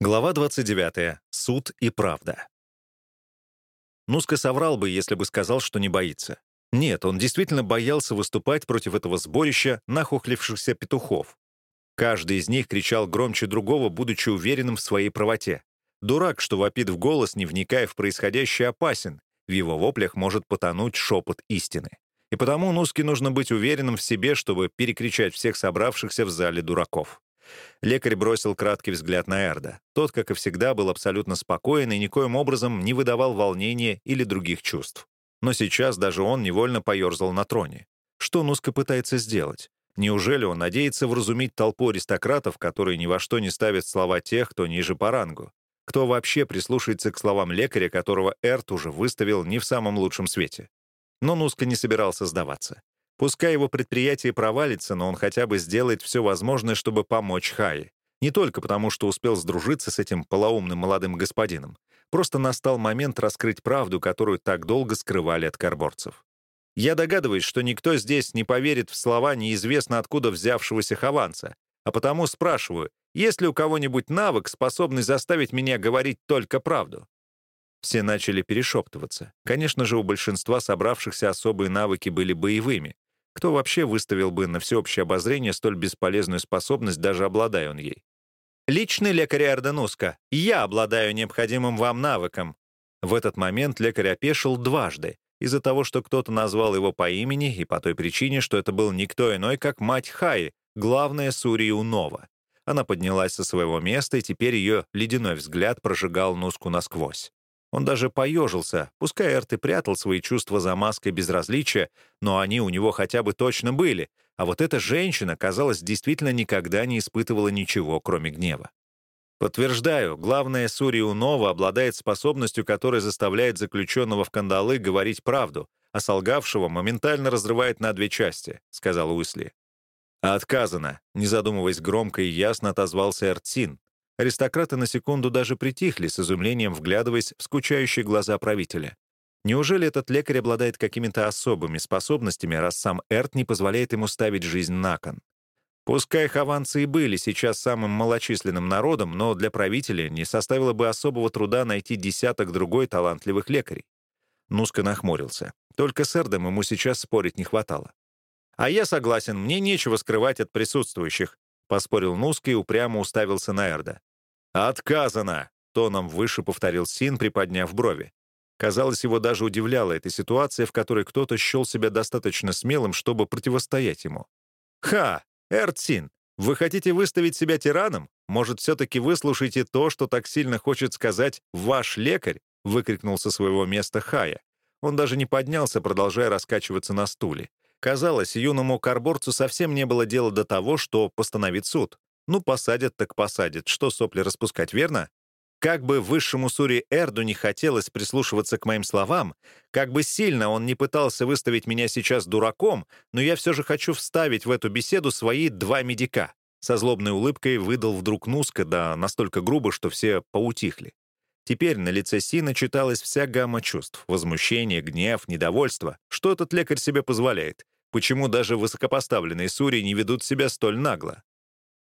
Глава 29. Суд и правда. Нуска соврал бы, если бы сказал, что не боится. Нет, он действительно боялся выступать против этого сборища нахохлившихся петухов. Каждый из них кричал громче другого, будучи уверенным в своей правоте. Дурак, что вопит в голос, не вникая в происходящее, опасен. В его воплях может потонуть шепот истины. И потому Нуске нужно быть уверенным в себе, чтобы перекричать всех собравшихся в зале дураков. Лекарь бросил краткий взгляд на Эрда. Тот, как и всегда, был абсолютно спокоен и никоим образом не выдавал волнения или других чувств. Но сейчас даже он невольно поерзал на троне. Что Нуска пытается сделать? Неужели он надеется вразумить толпу аристократов, которые ни во что не ставят слова тех, кто ниже по рангу? Кто вообще прислушается к словам лекаря, которого Эрт уже выставил не в самом лучшем свете? Но Нуска не собирался сдаваться. Пускай его предприятие провалится, но он хотя бы сделает все возможное, чтобы помочь Хае. Не только потому, что успел сдружиться с этим полоумным молодым господином. Просто настал момент раскрыть правду, которую так долго скрывали от карборцев. Я догадываюсь, что никто здесь не поверит в слова неизвестно откуда взявшегося Хованца, а потому спрашиваю, есть ли у кого-нибудь навык, способный заставить меня говорить только правду? Все начали перешептываться. Конечно же, у большинства собравшихся особые навыки были боевыми, кто вообще выставил бы на всеобщее обозрение столь бесполезную способность, даже обладая он ей? «Личный лекарь Эрденуска, я обладаю необходимым вам навыком». В этот момент лекарь опешил дважды, из-за того, что кто-то назвал его по имени, и по той причине, что это был никто иной, как мать Хаи, главная Сурия Унова. Она поднялась со своего места, и теперь ее ледяной взгляд прожигал Нуску насквозь. Он даже поежился, пускай Эрт и прятал свои чувства за маской безразличия, но они у него хотя бы точно были, а вот эта женщина, казалось, действительно никогда не испытывала ничего, кроме гнева. Подтверждаю, главная Сурия Нова обладает способностью, которая заставляет заключенного в кандалы говорить правду, а солгавшего моментально разрывает на две части, — сказал Уисли. «Отказано», — не задумываясь громко и ясно отозвался Эртсин, Аристократы на секунду даже притихли, с изумлением вглядываясь в скучающие глаза правителя. Неужели этот лекарь обладает какими-то особыми способностями, раз сам Эрт не позволяет ему ставить жизнь на кон? Пускай хованцы и были сейчас самым малочисленным народом, но для правителя не составило бы особого труда найти десяток другой талантливых лекарей. Нуска нахмурился. Только с Эрдом ему сейчас спорить не хватало. «А я согласен, мне нечего скрывать от присутствующих», — поспорил Нуска и упрямо уставился на Эрда. «Отказано!» — тоном выше повторил Син, приподняв брови. Казалось, его даже удивляла эта ситуация, в которой кто-то счел себя достаточно смелым, чтобы противостоять ему. «Ха! Эртсин, вы хотите выставить себя тираном? Может, все-таки выслушайте то, что так сильно хочет сказать ваш лекарь?» — выкрикнул со своего места Хая. Он даже не поднялся, продолжая раскачиваться на стуле. Казалось, юному карборцу совсем не было дела до того, что постановит суд. Ну, посадят так посадят, что сопли распускать, верно? Как бы высшему Сури Эрду не хотелось прислушиваться к моим словам, как бы сильно он не пытался выставить меня сейчас дураком, но я все же хочу вставить в эту беседу свои два медика. Со злобной улыбкой выдал вдруг Нуска, да настолько грубо, что все поутихли. Теперь на лице Сина читалась вся гамма чувств — возмущение, гнев, недовольство. Что этот лекарь себе позволяет? Почему даже высокопоставленные сури не ведут себя столь нагло?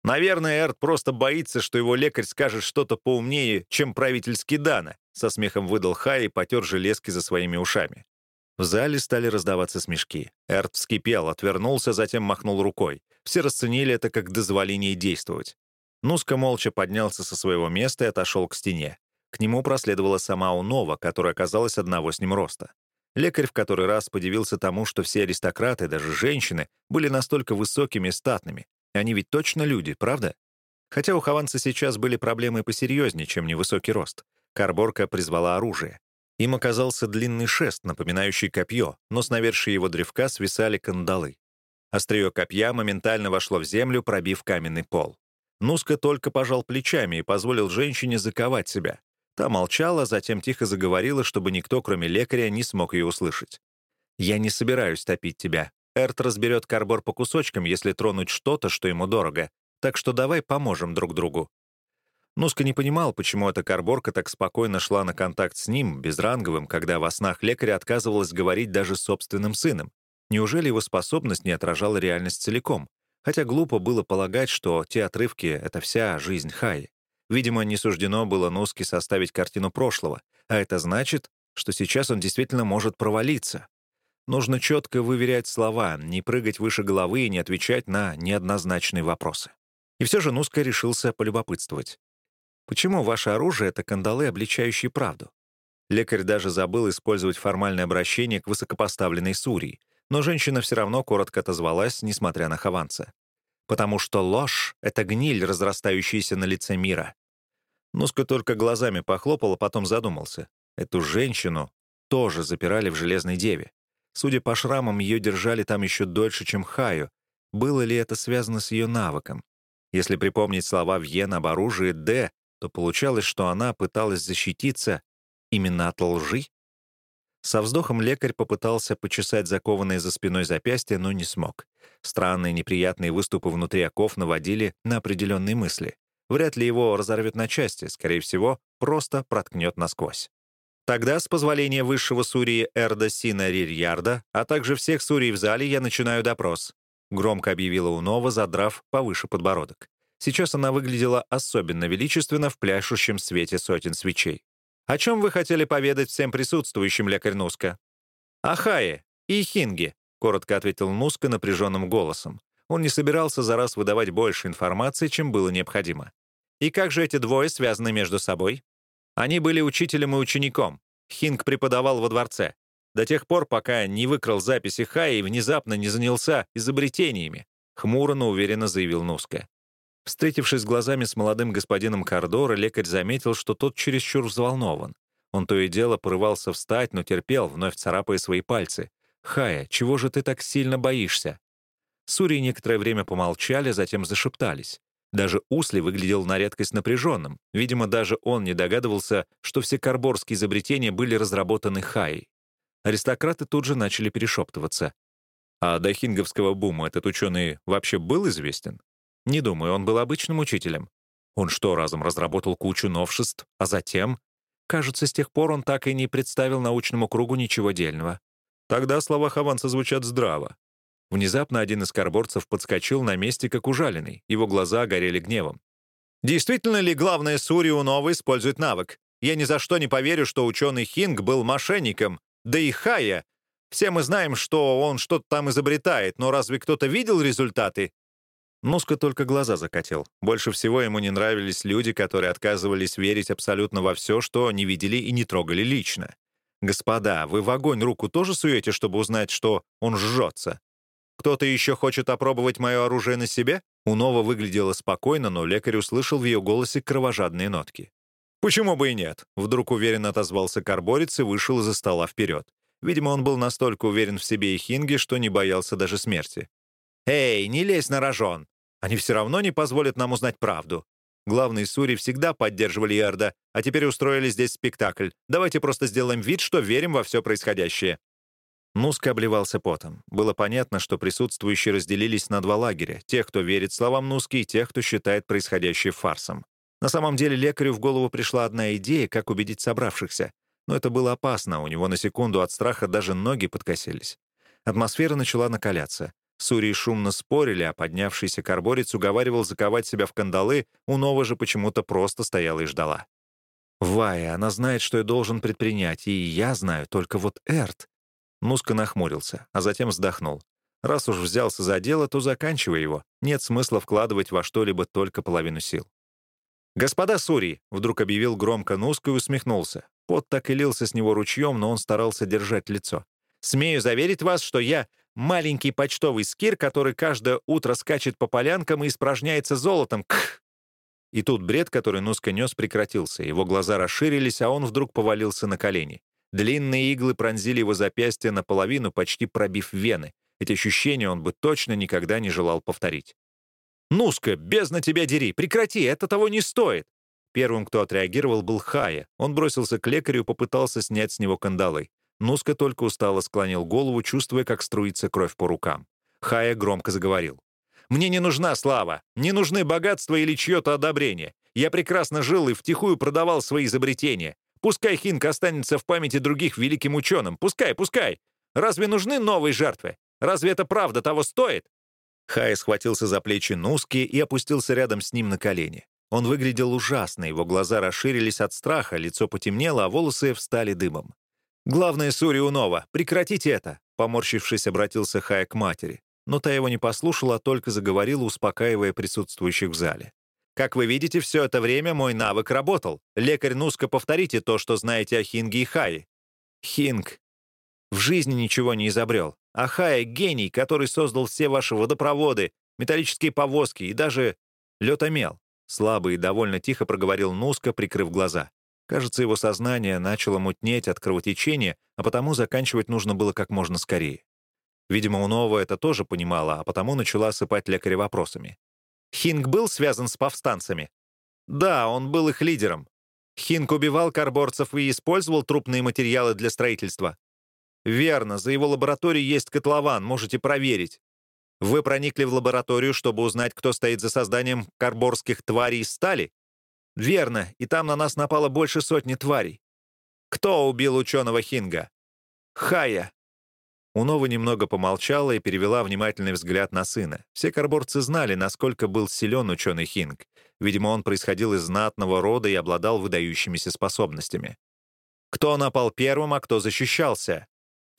Наверное, Эрт просто боится, что его лекарь скажет что-то поумнее, чем правительский Дана, со смехом выдал Хай и потер железки за своими ушами. В зале стали раздаваться смешки. Эрт вскипел, отвернулся, затем махнул рукой. Все расценили это как дозволение действовать. Нуска молча поднялся со своего места и отошел к стене. К нему проследовала сама Унова, которая оказалась одного с ним роста. Лекарь в который раз подивился тому, что все аристократы, даже женщины, были настолько высокими и статными. Они ведь точно люди, правда? Хотя у Хованца сейчас были проблемы посерьезнее, чем невысокий рост. Карборка призвала оружие. Им оказался длинный шест, напоминающий копье, но с навершия его древка свисали кандалы. Острие копья моментально вошло в землю, пробив каменный пол. Нуска только пожал плечами и позволил женщине заковать себя. Та молчала, затем тихо заговорила, чтобы никто, кроме лекаря, не смог ее услышать. «Я не собираюсь топить тебя. Эрт разберет карбор по кусочкам, если тронуть что-то, что ему дорого. Так что давай поможем друг другу». Нуска не понимал, почему эта карборка так спокойно шла на контакт с ним, безранговым, когда во снах лекаря отказывалась говорить даже с собственным сыном. Неужели его способность не отражала реальность целиком? Хотя глупо было полагать, что те отрывки — это вся жизнь Хаи. Видимо, не суждено было Нуске составить картину прошлого, а это значит, что сейчас он действительно может провалиться. Нужно четко выверять слова, не прыгать выше головы и не отвечать на неоднозначные вопросы. И все же Нуска решился полюбопытствовать. «Почему ваше оружие — это кандалы, обличающие правду?» Лекарь даже забыл использовать формальное обращение к высокопоставленной Сурии, но женщина все равно коротко отозвалась, несмотря на Хованца. «Потому что ложь — это гниль, разрастающаяся на лице мира». Нуска только глазами похлопал, а потом задумался. Эту женщину тоже запирали в Железной Деве. Судя по шрамам, ее держали там еще дольше, чем Хаю. Было ли это связано с ее навыком? Если припомнить слова Вьен об оружии «Д», то получалось, что она пыталась защититься именно от лжи. Со вздохом лекарь попытался почесать закованное за спиной запястье, но не смог. Странные неприятные выступы внутри оков наводили на определенные мысли. Вряд ли его разорвет на части, скорее всего, просто проткнет насквозь. Тогда, с позволения высшего сурии Эрда Сина Рирьярда, а также всех сурий в зале, я начинаю допрос. Громко объявила Унова, задрав повыше подбородок. Сейчас она выглядела особенно величественно в пляшущем свете сотен свечей. «О чем вы хотели поведать всем присутствующим, лекарь Нуска?» «О и Хинге», — коротко ответил Нуска напряженным голосом. Он не собирался за раз выдавать больше информации, чем было необходимо. «И как же эти двое связаны между собой?» Они были учителем и учеником. Хинг преподавал во дворце до тех пор, пока не выкрал записи Хая и внезапно не занялся изобретениями», — хмуро, но уверенно заявил Нуска. Встретившись глазами с молодым господином Кордора, лекарь заметил, что тот чересчур взволнован. Он то и дело порывался встать, но терпел, вновь царапая свои пальцы. «Хая, чего же ты так сильно боишься?» Сури некоторое время помолчали, затем зашептались. Даже Усли выглядел на редкость напряженным. Видимо, даже он не догадывался, что все карборские изобретения были разработаны Хаей. Аристократы тут же начали перешептываться. А до хинговского бума этот ученый вообще был известен? Не думаю, он был обычным учителем. Он что, разом разработал кучу новшеств, а затем... Кажется, с тех пор он так и не представил научному кругу ничего дельного. Тогда слова Хованца звучат здраво. Внезапно один из карборцев подскочил на месте, как ужаленный. Его глаза горели гневом. «Действительно ли главное Сурию Нова использует навык? Я ни за что не поверю, что ученый Хинг был мошенником, да и Хая. Все мы знаем, что он что-то там изобретает, но разве кто-то видел результаты? Нуска только глаза закатил. Больше всего ему не нравились люди, которые отказывались верить абсолютно во все, что не видели и не трогали лично. «Господа, вы в огонь руку тоже суете, чтобы узнать, что он жжется? Кто-то еще хочет опробовать мое оружие на себе?» Унова выглядела спокойно, но лекарь услышал в ее голосе кровожадные нотки. «Почему бы и нет?» — вдруг уверенно отозвался карборец и вышел из-за стола вперед. Видимо, он был настолько уверен в себе и Хинге, что не боялся даже смерти. «Эй, не лезь на рожон! Они все равно не позволят нам узнать правду. Главные Сури всегда поддерживали Ярда, а теперь устроили здесь спектакль. Давайте просто сделаем вид, что верим во все происходящее». Нуска обливался потом. Было понятно, что присутствующие разделились на два лагеря — тех, кто верит словам Нуски, и тех, кто считает происходящее фарсом. На самом деле лекарю в голову пришла одна идея, как убедить собравшихся. Но это было опасно, у него на секунду от страха даже ноги подкосились. Атмосфера начала накаляться. Сурии шумно спорили, а поднявшийся карборец уговаривал заковать себя в кандалы, у Нова же почему-то просто стояла и ждала. «Вая, она знает, что я должен предпринять, и я знаю, только вот Эрт...» Муска нахмурился, а затем вздохнул. «Раз уж взялся за дело, то заканчивай его. Нет смысла вкладывать во что-либо только половину сил». «Господа Сури!» — вдруг объявил громко Нуск и усмехнулся. Пот так и лился с него ручьем, но он старался держать лицо. «Смею заверить вас, что я маленький почтовый скир, который каждое утро скачет по полянкам и испражняется золотом. Кх!» И тут бред, который Нуска нес, прекратился. Его глаза расширились, а он вдруг повалился на колени. Длинные иглы пронзили его запястье наполовину, почти пробив вены. Эти ощущения он бы точно никогда не желал повторить. «Нуска, бездна тебя дери! Прекрати, это того не стоит!» Первым, кто отреагировал, был Хая. Он бросился к лекарю и попытался снять с него кандалы. Нуска только устало склонил голову, чувствуя, как струится кровь по рукам. Хая громко заговорил. «Мне не нужна слава, не нужны богатства или чье-то одобрение. Я прекрасно жил и втихую продавал свои изобретения. Пускай Хинк останется в памяти других великим ученым. Пускай, пускай. Разве нужны новые жертвы? Разве это правда того стоит? Хай схватился за плечи Нуски и опустился рядом с ним на колени. Он выглядел ужасно, его глаза расширились от страха, лицо потемнело, а волосы встали дымом. «Главное, Суриунова, прекратите это!» Поморщившись, обратился Хая к матери. Но та его не послушала, а только заговорила, успокаивая присутствующих в зале. «Как вы видите, все это время мой навык работал. Лекарь Нуска, повторите то, что знаете о Хинге и Хае». «Хинг в жизни ничего не изобрел. А Хая — гений, который создал все ваши водопроводы, металлические повозки и даже летомел. Слабо и довольно тихо проговорил Нуска, прикрыв глаза. Кажется, его сознание начало мутнеть от кровотечения, а потому заканчивать нужно было как можно скорее. Видимо, Унова это тоже понимала, а потому начала осыпать лекаря вопросами. «Хинг был связан с повстанцами?» «Да, он был их лидером. Хинг убивал карборцев и использовал трупные материалы для строительства?» «Верно, за его лабораторией есть котлован, можете проверить. Вы проникли в лабораторию, чтобы узнать, кто стоит за созданием карборских тварей из стали? Верно, и там на нас напало больше сотни тварей. Кто убил ученого Хинга? Хая. Унова немного помолчала и перевела внимательный взгляд на сына. Все карборцы знали, насколько был силен ученый Хинг. Видимо, он происходил из знатного рода и обладал выдающимися способностями. Кто напал первым, а кто защищался?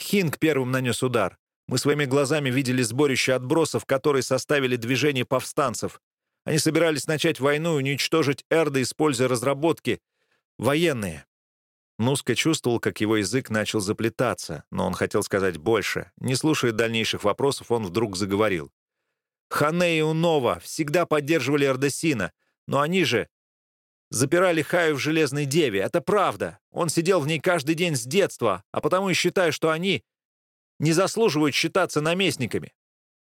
Хинг первым нанес удар. Мы своими глазами видели сборище отбросов, которые составили движение повстанцев. Они собирались начать войну и уничтожить Эрда, используя разработки. Военные. Нуска чувствовал, как его язык начал заплетаться, но он хотел сказать больше. Не слушая дальнейших вопросов, он вдруг заговорил. «Хане и Унова всегда поддерживали Эрдесина, но они же запирали Хаю в Железной Деве. Это правда. Он сидел в ней каждый день с детства, а потому и считаю, что они не заслуживают считаться наместниками».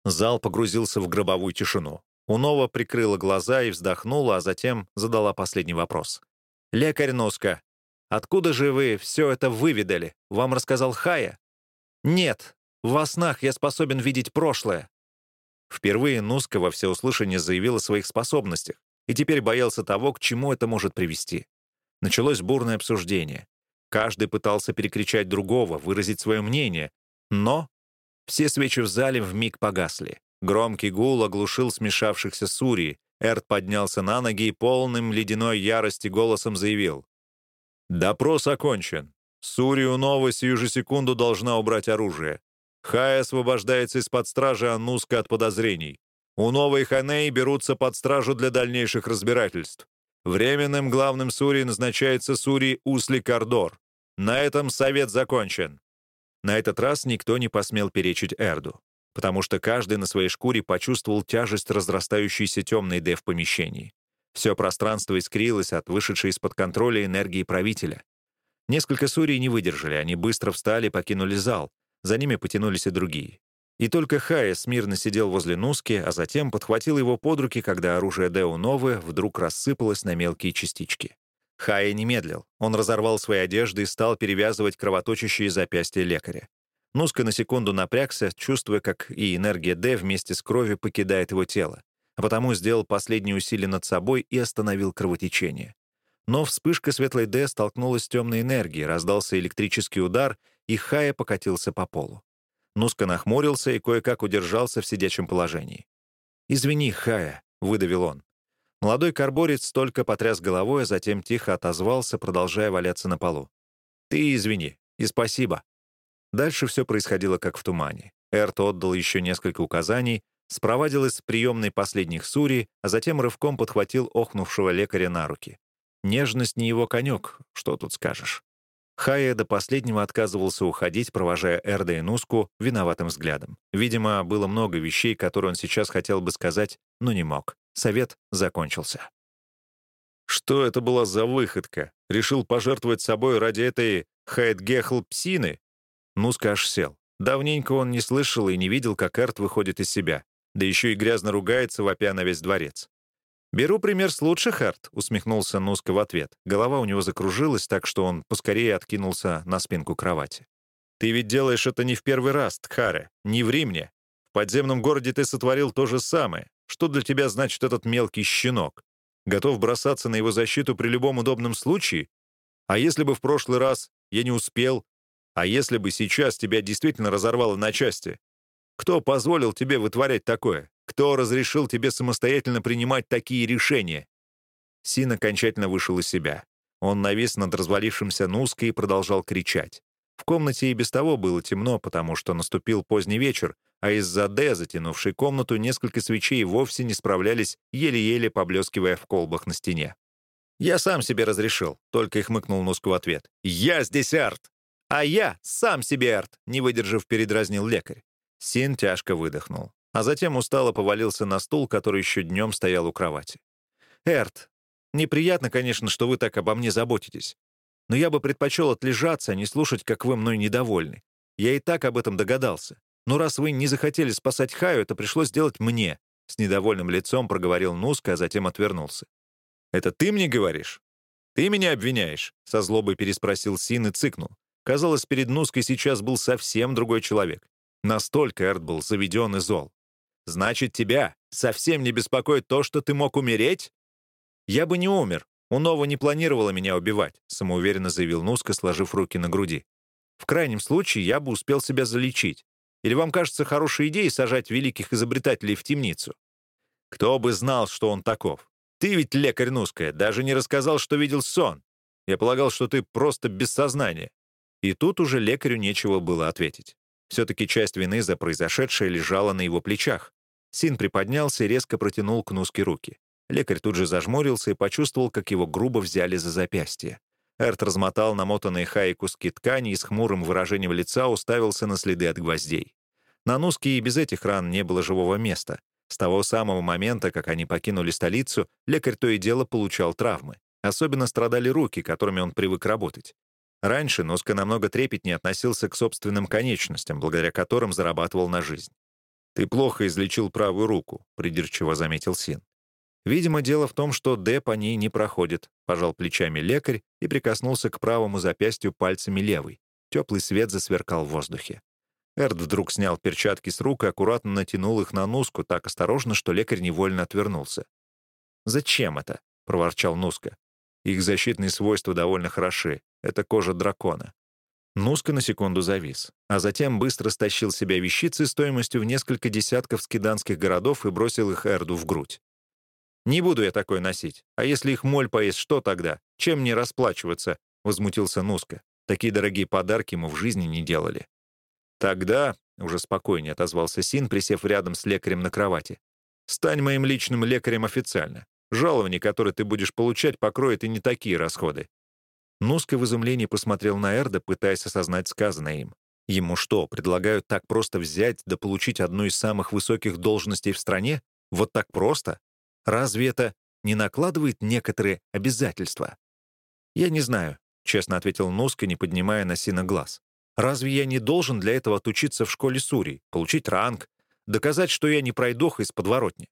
Зал погрузился в гробовую тишину. Унова прикрыла глаза и вздохнула, а затем задала последний вопрос. «Лекарь Носка, откуда же вы все это выведали? Вам рассказал Хая?» «Нет, во снах я способен видеть прошлое». Впервые Нуска во всеуслышание заявил о своих способностях и теперь боялся того, к чему это может привести. Началось бурное обсуждение. Каждый пытался перекричать другого, выразить свое мнение, но все свечи в зале вмиг погасли. Громкий гул оглушил смешавшихся сурий. Эрт поднялся на ноги и полным ледяной ярости голосом заявил. «Допрос окончен. Сурию Нова сию же секунду должна убрать оружие. Хай освобождается из-под стражи Ануска от подозрений. У Новой Ханей берутся под стражу для дальнейших разбирательств. Временным главным Сури назначается Сури Усли Кордор. На этом совет закончен. На этот раз никто не посмел перечить Эрду, потому что каждый на своей шкуре почувствовал тяжесть разрастающейся темной Д в помещении. Все пространство искрилось от вышедшей из-под контроля энергии правителя. Несколько сурей не выдержали, они быстро встали покинули зал. За ними потянулись и другие. И только Хая смирно сидел возле Нуски, а затем подхватил его под руки, когда оружие Део Новы вдруг рассыпалось на мелкие частички. Хая не медлил. Он разорвал свои одежды и стал перевязывать кровоточащие запястья лекаря. Нуска на секунду напрягся, чувствуя, как и энергия Д вместе с кровью покидает его тело, а потому сделал последние усилия над собой и остановил кровотечение. Но вспышка светлой Д столкнулась с темной энергией, раздался электрический удар, и Хая покатился по полу. Нуска нахмурился и кое-как удержался в сидячем положении. «Извини, Хая», — выдавил он. Молодой карборец только потряс головой, а затем тихо отозвался, продолжая валяться на полу. «Ты извини, и спасибо». Дальше все происходило как в тумане. Эрт отдал еще несколько указаний, спровадил из приемной последних сури, а затем рывком подхватил охнувшего лекаря на руки. Нежность не его конек, что тут скажешь. Хая до последнего отказывался уходить, провожая Эрда и Нуску виноватым взглядом. Видимо, было много вещей, которые он сейчас хотел бы сказать, но не мог. Совет закончился. Что это была за выходка? Решил пожертвовать собой ради этой Хайдгехл-псины? Нуска аж сел. Давненько он не слышал и не видел, как Эрт выходит из себя. Да еще и грязно ругается, вопя на весь дворец. «Беру пример с лучших, Эрт», — усмехнулся Нуска в ответ. Голова у него закружилась так, что он поскорее откинулся на спинку кровати. «Ты ведь делаешь это не в первый раз, Тхаре. Не ври мне. В подземном городе ты сотворил то же самое. Что для тебя значит этот мелкий щенок? Готов бросаться на его защиту при любом удобном случае? А если бы в прошлый раз я не успел? А если бы сейчас тебя действительно разорвало на части? Кто позволил тебе вытворять такое? Кто разрешил тебе самостоятельно принимать такие решения? Син окончательно вышел из себя. Он навис над развалившимся Нуской и продолжал кричать. В комнате и без того было темно, потому что наступил поздний вечер, а из-за Д, затянувшей комнату, несколько свечей вовсе не справлялись, еле-еле поблескивая в колбах на стене. «Я сам себе разрешил», — только и хмыкнул Нуску в ответ. «Я здесь Арт!» «А я сам себе Арт!» — не выдержав, передразнил лекарь. Син тяжко выдохнул, а затем устало повалился на стул, который еще днем стоял у кровати. «Эрт, неприятно, конечно, что вы так обо мне заботитесь. Но я бы предпочел отлежаться, а не слушать, как вы мной недовольны. Я и так об этом догадался. Но раз вы не захотели спасать Хаю, это пришлось сделать мне», — с недовольным лицом проговорил Нуска, а затем отвернулся. «Это ты мне говоришь?» «Ты меня обвиняешь?» — со злобой переспросил Син и цыкнул. Казалось, перед Нуской сейчас был совсем другой человек. Настолько Эрт был заведен и зол. «Значит, тебя совсем не беспокоит то, что ты мог умереть?» «Я бы не умер. Унова не планировала меня убивать», — самоуверенно заявил Нуска, сложив руки на груди. «В крайнем случае, я бы успел себя залечить. Или вам кажется хорошей идеей сажать великих изобретателей в темницу? Кто бы знал, что он таков? Ты ведь лекарь Нуская, даже не рассказал, что видел сон. Я полагал, что ты просто без сознания». И тут уже лекарю нечего было ответить. Все-таки часть вины за произошедшее лежала на его плечах. Син приподнялся и резко протянул к Нуске руки. Лекарь тут же зажмурился и почувствовал, как его грубо взяли за запястье. Эрт размотал намотанные хаи куски ткани и с хмурым выражением лица уставился на следы от гвоздей. На Нуске и без этих ран не было живого места. С того самого момента, как они покинули столицу, лекарь то и дело получал травмы. Особенно страдали руки, которыми он привык работать. Раньше Нуска намного трепетнее относился к собственным конечностям, благодаря которым зарабатывал на жизнь. «Ты плохо излечил правую руку», — придирчиво заметил Син. «Видимо, дело в том, что Д по ней не проходит», — пожал плечами лекарь и прикоснулся к правому запястью пальцами левой. Теплый свет засверкал в воздухе. Эрд вдруг снял перчатки с рук и аккуратно натянул их на Нуску так осторожно, что лекарь невольно отвернулся. «Зачем это?» — проворчал Нуска. «Их защитные свойства довольно хороши. Это кожа дракона. Нуска на секунду завис, а затем быстро стащил себя вещицы стоимостью в несколько десятков скиданских городов и бросил их Эрду в грудь. «Не буду я такой носить. А если их моль поест, что тогда? Чем мне расплачиваться?» — возмутился Нуска. Такие дорогие подарки ему в жизни не делали. «Тогда», — уже спокойнее отозвался Син, присев рядом с лекарем на кровати, «стань моим личным лекарем официально. Жалование, которое ты будешь получать, покроет и не такие расходы. Нуска в изумлении посмотрел на Эрда, пытаясь осознать сказанное им. Ему что, предлагают так просто взять да получить одну из самых высоких должностей в стране? Вот так просто? Разве это не накладывает некоторые обязательства? «Я не знаю», — честно ответил Нуска, не поднимая на Сина глаз. «Разве я не должен для этого отучиться в школе Сурий, получить ранг, доказать, что я не пройдох из подворотни?»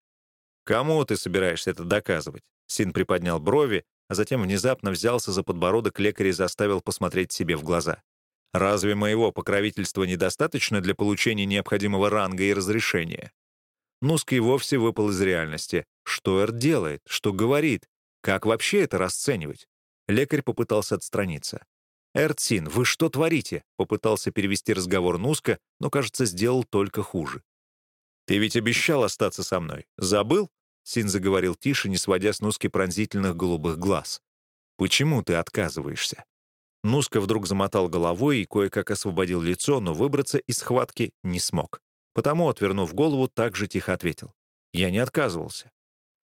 «Кому ты собираешься это доказывать?» Син приподнял брови, а затем внезапно взялся за подбородок лекаря и заставил посмотреть себе в глаза. «Разве моего покровительства недостаточно для получения необходимого ранга и разрешения?» Нуск и вовсе выпал из реальности. Что Эр делает? Что говорит? Как вообще это расценивать? Лекарь попытался отстраниться. «Эртсин, вы что творите?» — попытался перевести разговор Нуска, но, кажется, сделал только хуже. «Ты ведь обещал остаться со мной. Забыл?» Син заговорил тише, не сводя с Нуски пронзительных голубых глаз. «Почему ты отказываешься?» Нуска вдруг замотал головой и кое-как освободил лицо, но выбраться из схватки не смог. Потому, отвернув голову, так же тихо ответил. «Я не отказывался.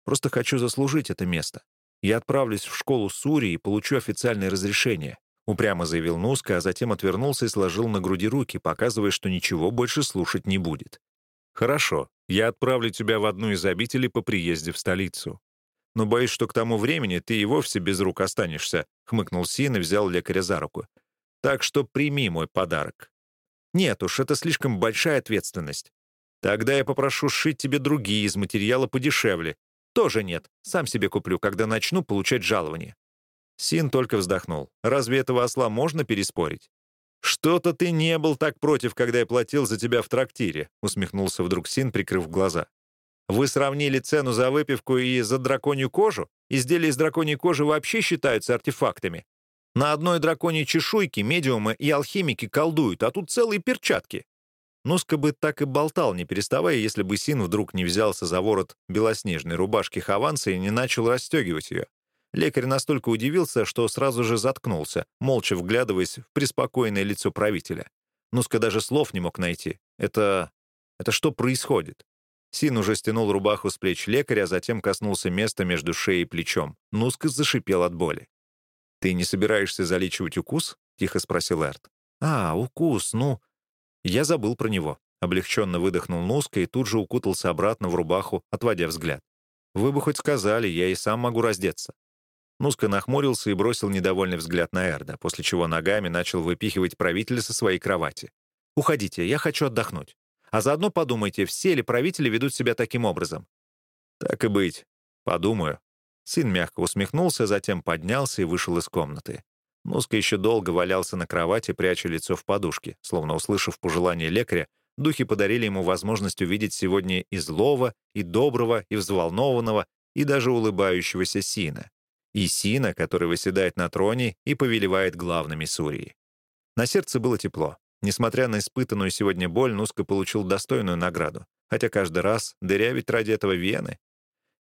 Просто хочу заслужить это место. Я отправлюсь в школу Сури и получу официальное разрешение», упрямо заявил Нуска, а затем отвернулся и сложил на груди руки, показывая, что ничего больше слушать не будет. «Хорошо, я отправлю тебя в одну из обителей по приезде в столицу. Но боюсь, что к тому времени ты и вовсе без рук останешься», — хмыкнул Син и взял лекаря за руку. «Так что прими мой подарок». «Нет уж, это слишком большая ответственность. Тогда я попрошу сшить тебе другие из материала подешевле. Тоже нет, сам себе куплю, когда начну получать жалование». Син только вздохнул. «Разве этого осла можно переспорить?» «Что-то ты не был так против, когда я платил за тебя в трактире», — усмехнулся вдруг Син, прикрыв глаза. «Вы сравнили цену за выпивку и за драконью кожу? Изделия из драконьей кожи вообще считаются артефактами. На одной драконьей чешуйке медиумы и алхимики колдуют, а тут целые перчатки». Нуска бы так и болтал, не переставая, если бы Син вдруг не взялся за ворот белоснежной рубашки Хованса и не начал расстегивать ее. Лекарь настолько удивился, что сразу же заткнулся, молча вглядываясь в преспокойное лицо правителя. Нуска даже слов не мог найти. Это... это что происходит? Син уже стянул рубаху с плеч лекаря, а затем коснулся места между шеей и плечом. Нуска зашипел от боли. «Ты не собираешься залечивать укус?» — тихо спросил Эрт. «А, укус, ну...» Я забыл про него. Облегченно выдохнул Нуска и тут же укутался обратно в рубаху, отводя взгляд. «Вы бы хоть сказали, я и сам могу раздеться». Нуска нахмурился и бросил недовольный взгляд на Эрда, после чего ногами начал выпихивать правителя со своей кровати. «Уходите, я хочу отдохнуть. А заодно подумайте, все ли правители ведут себя таким образом». «Так и быть. Подумаю». Сын мягко усмехнулся, затем поднялся и вышел из комнаты. Нуска еще долго валялся на кровати, пряча лицо в подушке. Словно услышав пожелание лекаря, духи подарили ему возможность увидеть сегодня и злого, и доброго, и взволнованного, и даже улыбающегося Сина и Сина, который выседает на троне и повелевает главными Сурии. На сердце было тепло. Несмотря на испытанную сегодня боль, Нуска получил достойную награду, хотя каждый раз дырявить ради этого вены.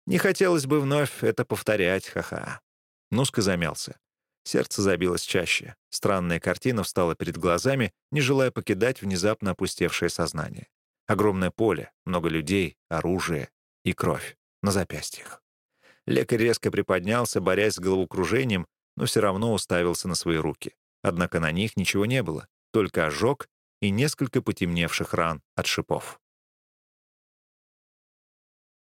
Не хотелось бы вновь это повторять, ха-ха. Нуска замялся. Сердце забилось чаще. Странная картина встала перед глазами, не желая покидать внезапно опустевшее сознание. Огромное поле, много людей, оружие и кровь на запястьях. Лекарь резко приподнялся, борясь с головокружением, но все равно уставился на свои руки. Однако на них ничего не было, только ожог и несколько потемневших ран от шипов.